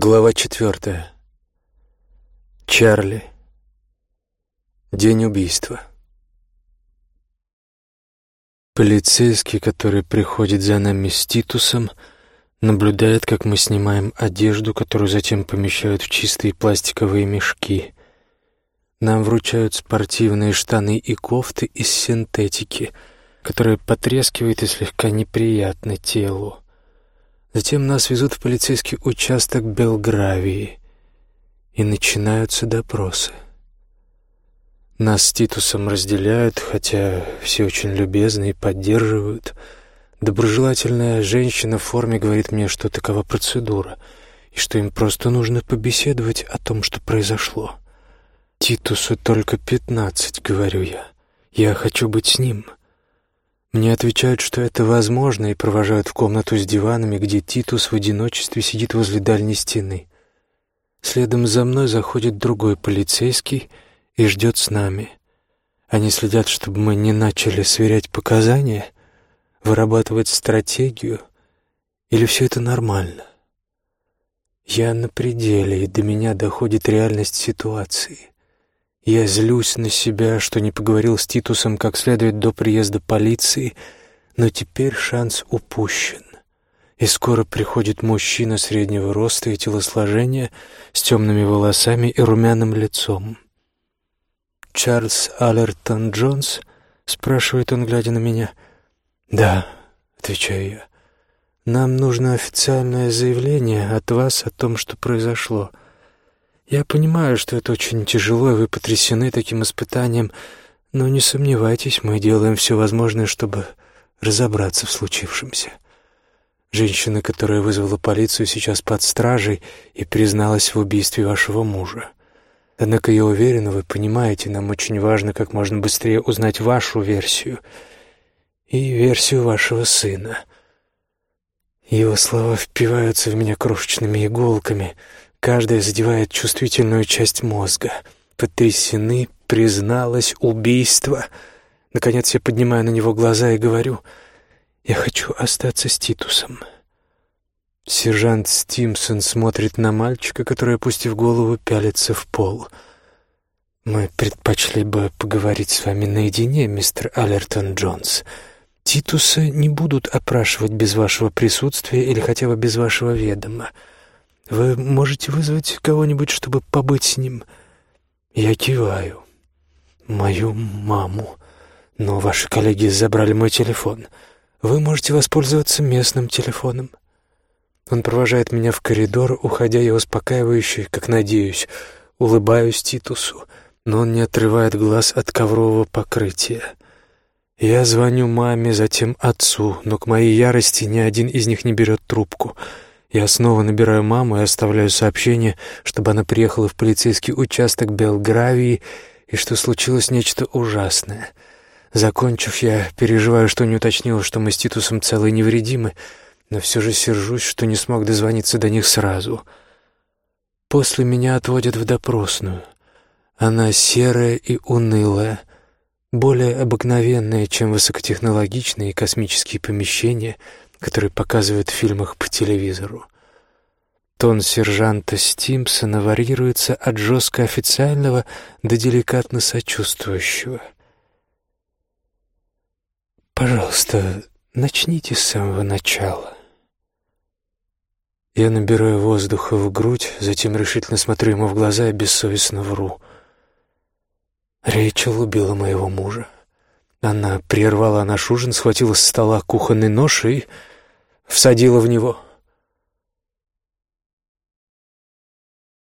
Глава четвертая. Чарли. День убийства. Полицейский, который приходит за нами с Титусом, наблюдает, как мы снимаем одежду, которую затем помещают в чистые пластиковые мешки. Нам вручают спортивные штаны и кофты из синтетики, которые потрескивают и слегка неприятны телу. Затем нас везут в полицейский участок Белгравии, и начинаются допросы. Нас с Титусом разделяют, хотя все очень любезны и поддерживают. Доброжелательная женщина в форме говорит мне, что такова процедура, и что им просто нужно побеседовать о том, что произошло. «Титусу только пятнадцать», — говорю я. «Я хочу быть с ним». Мне отвечают, что это возможно, и провожают в комнату с диванами, где Титус в одиночестве сидит возле дальней стены. Следом за мной заходит другой полицейский и ждет с нами. Они следят, чтобы мы не начали сверять показания, вырабатывать стратегию, или все это нормально. Я на пределе, и до меня доходит реальность ситуации. Я злюсь на себя, что не поговорил с Титусом как следует до приезда полиции, но теперь шанс упущен. И скоро приходит мужчина среднего роста и телосложения с темными волосами и румяным лицом. «Чарльз Аллертон Джонс?» — спрашивает он, глядя на меня. «Да», — отвечаю я. «Нам нужно официальное заявление от вас о том, что произошло». Я понимаю, что это очень тяжело, и вы потрясены таким испытанием, но не сомневайтесь, мы делаем все возможное, чтобы разобраться в случившемся. Женщина, которая вызвала полицию, сейчас под стражей и призналась в убийстве вашего мужа. Однако я уверен, вы понимаете, нам очень важно как можно быстрее узнать вашу версию и версию вашего сына. Его слова впиваются в меня крошечными иголками — Каждая задевает чувствительную часть мозга. Потрясены, призналась, убийство. Наконец я поднимаю на него глаза и говорю, «Я хочу остаться с Титусом». Сержант Стимсон смотрит на мальчика, который, опустив голову, пялится в пол. «Мы предпочли бы поговорить с вами наедине, мистер Аллертон Джонс. Титуса не будут опрашивать без вашего присутствия или хотя бы без вашего ведома». Вы можете вызвать кого-нибудь, чтобы побыть с ним?» Я киваю. «Мою маму. Но ваши коллеги забрали мой телефон. Вы можете воспользоваться местным телефоном». Он провожает меня в коридор, уходя я успокаивающе, как надеюсь, улыбаюсь Титусу, но он не отрывает глаз от коврового покрытия. Я звоню маме, затем отцу, но к моей ярости ни один из них не берет трубку — я снова набираю маму и оставляю сообщение, чтобы она приехала в полицейский участок Белгравии и что случилось нечто ужасное. Закончив, я переживаю, что не уточнила, что мы с Титусом целы и невредимы, но все же сержусь, что не смог дозвониться до них сразу. После меня отводят в допросную. Она серая и унылая, более обыкновенная, чем высокотехнологичные космические помещения — которые показывают в фильмах по телевизору. Тон сержанта Стимпсона варьируется от жестко официального до деликатно сочувствующего. «Пожалуйста, начните с самого начала». Я набираю воздуха в грудь, затем решительно смотрю ему в глаза и бессовестно вру. Рэйчел убила моего мужа. Она прервала наш ужин, схватила со стола кухонный нож и всадила в него.